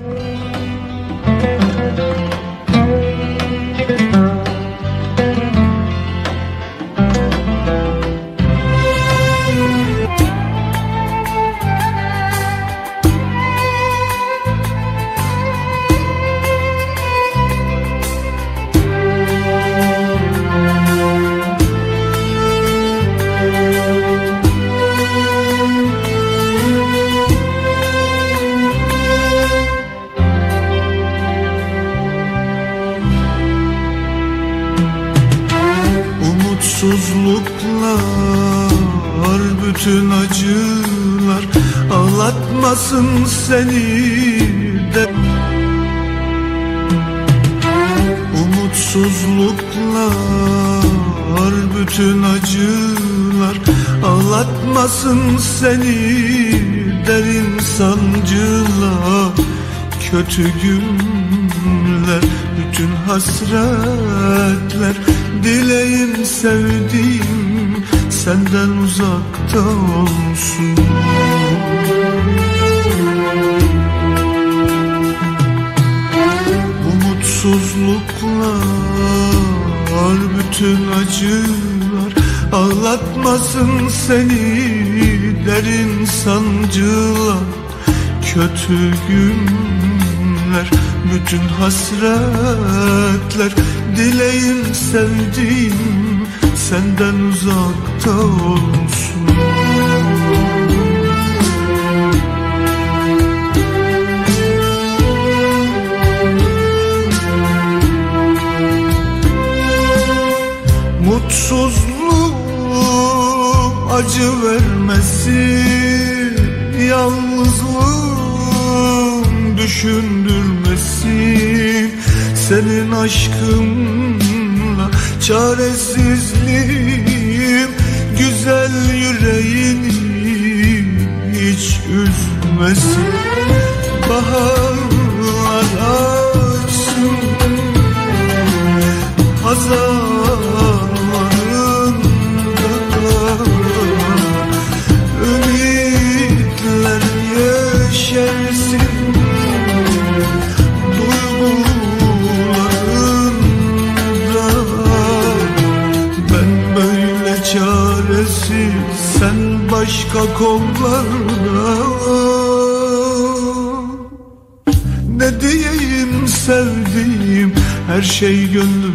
Düşündürmesin. Senin aşkınla çaresizliğim. Güzel yüreğini hiç üzmesin. Baharlar açsın. Hazanlarında başka kollarda Ne diyeyim sevdiğim her şey gönlümce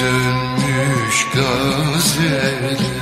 dönmüş gazele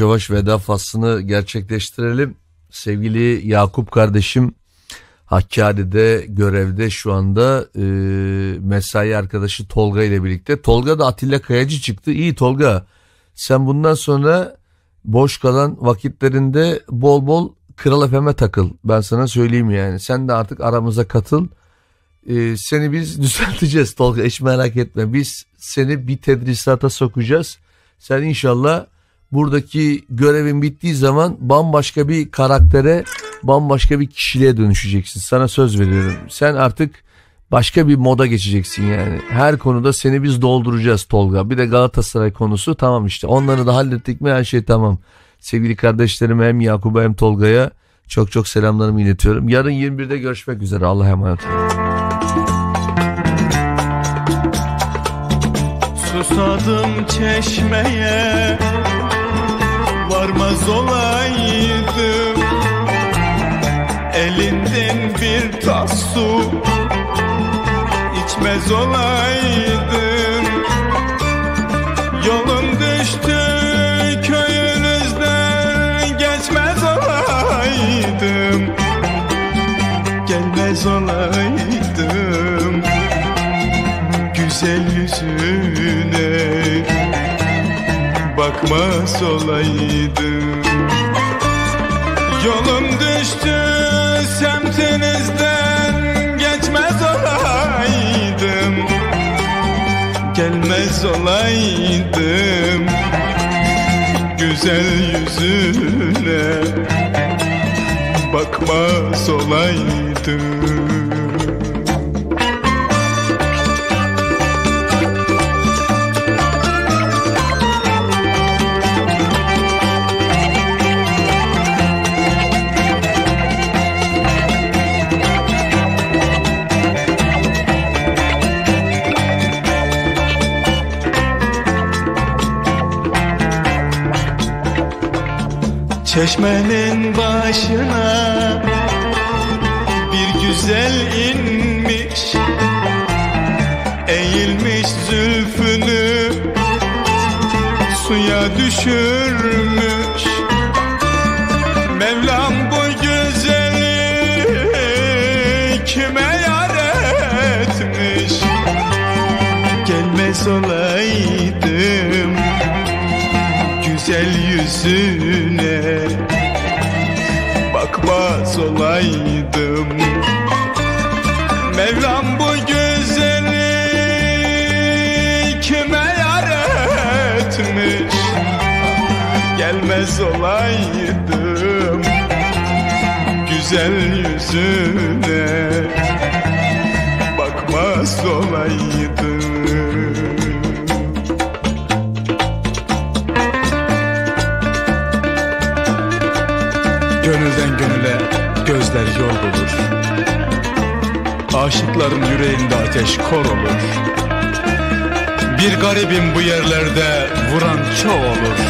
yavaş veda faslını gerçekleştirelim. Sevgili Yakup kardeşim Hakkari'de görevde şu anda e, mesai arkadaşı Tolga ile birlikte. Tolga da Atilla Kayacı çıktı. İyi Tolga sen bundan sonra boş kalan vakitlerinde bol bol Kral FM'e takıl. Ben sana söyleyeyim yani. Sen de artık aramıza katıl. Ee, seni biz *laughs* düzelteceğiz Tolga hiç merak etme. Biz seni bir tedrisata sokacağız. Sen inşallah buradaki görevin bittiği zaman bambaşka bir karaktere, bambaşka bir kişiliğe dönüşeceksin. Sana söz veriyorum. Sen artık başka bir moda geçeceksin yani. Her konuda seni biz dolduracağız Tolga. Bir de Galatasaray konusu tamam işte. Onları da hallettik mi her şey tamam. Sevgili kardeşlerim hem Yakup'a hem Tolga'ya çok çok selamlarımı iletiyorum. Yarın 21'de görüşmek üzere. Allah'a emanet olun. Susadım çeşmeye Varmaz olaydım. Elinden bir tas su içmez olaydım. Yolun düştü Bakmaz olaydım. Yolum düştü semtinizden Geçmez olaydım. Gelmez olaydım Güzel yüzüne. Bakmaz olaydım Çeşmenin başına bir güzel inmiş Eğilmiş zülfünü suya düşürmüş. Mevlam bu güzeli kime yar etmiş? Gelmez olaydım güzel yüzüne. Bakmaz olaydım. Mevlam bu güzeli kime yar etmiş? Gelmez olaydım. Güzel yüzüne. Bakmaz olaydım gözler yol bulur Aşıkların yüreğinde ateş kor olur. Bir garibim bu yerlerde vuran çoğu olur.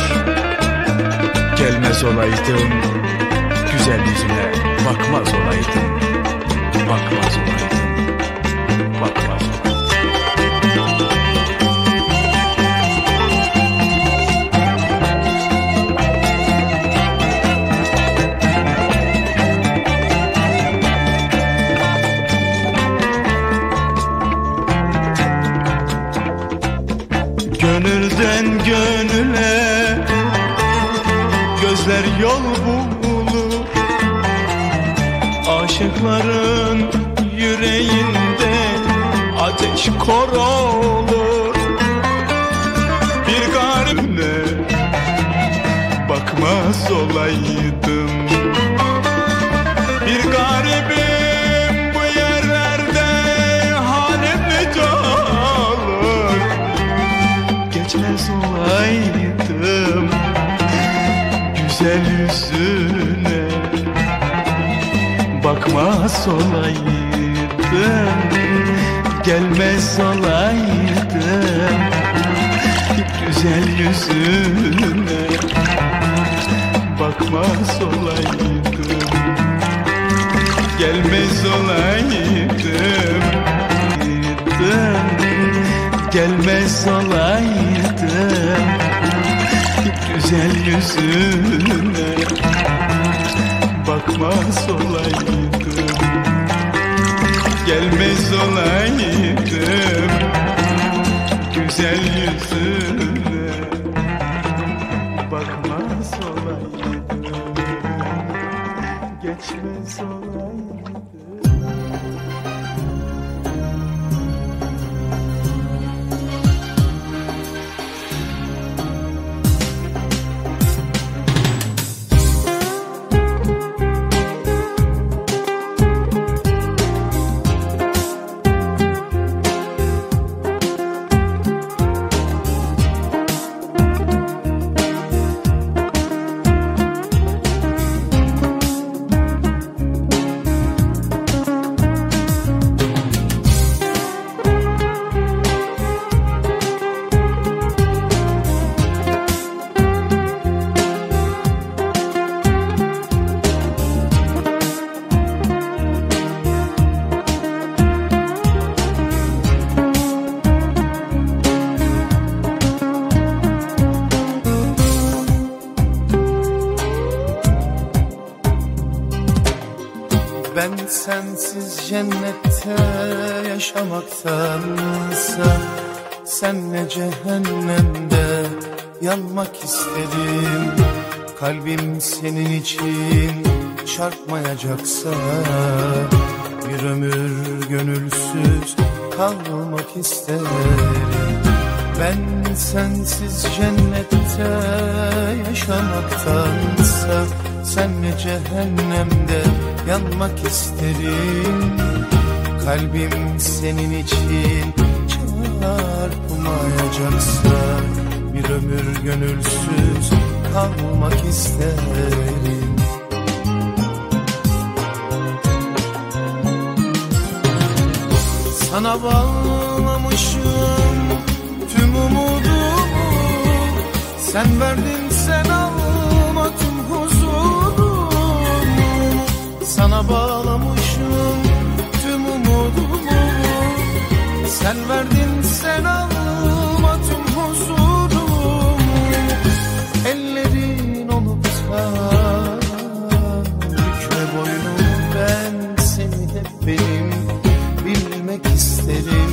Gelmez olaydım güzel yüzüne bakmaz olaydım Bakmaz olaydım kor olur. Bir garibine Bakmaz olaydım. Bir garibim bu yerlerde Halim olur geçmez olaydım Güzel yüzüne. Bakmaz olaydım Gelmez olaydım Güzel yüzüne bakmaz olaydım Gelmez olaydım. Gelmez olaydım Güzel yüzüne Bakmaz olaydım Gelmez olaydım Güzel yüzüne. Bakmaz olaydım Geçmez olaydım yaşamaktansa Senle cehennemde yanmak istedim Kalbim senin için çarpmayacaksa Bir ömür gönülsüz kalmak isterim. Ben sensiz cennette yaşamaktansa Senle cehennemde yanmak isterim Kalbim senin için çarpmayacaksa Bir ömür gönülsüz kalmak isterim. Sana bağlamışım tüm umudumu. Sen verdin sen alma tüm huzurumu. Sana bağlamışım Sen verdin sen alma tüm huzurumu Ellerin olup da bükme ben seni hep benim. Bilmek isterim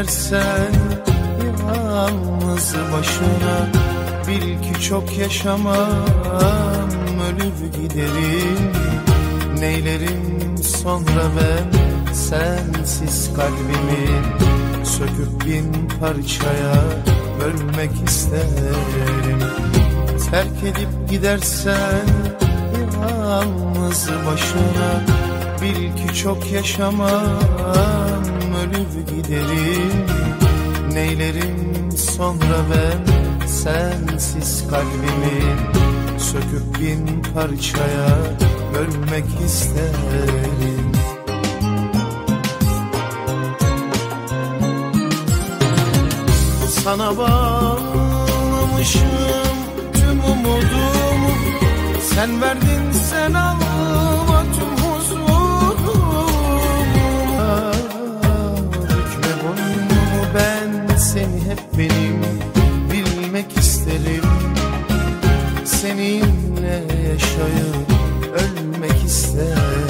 gidersen Yalnız başına Bil ki çok yaşamam. Ölür giderim. Neylerim sonra ben Sensiz kalbimi Söküp bin parçaya Bölmek isterim. Terk edip gidersen Yalnız başına Bil ki çok yaşamam Ölür giderim. Neylerim sonra ben Sensiz kalbimi Söküp bin parçaya Bölmek isterim. Sana bağlamışım tüm umudumu Sen verdin sen alma tüm benim Bilmek isterim. Seninle yaşayıp ölmek isterim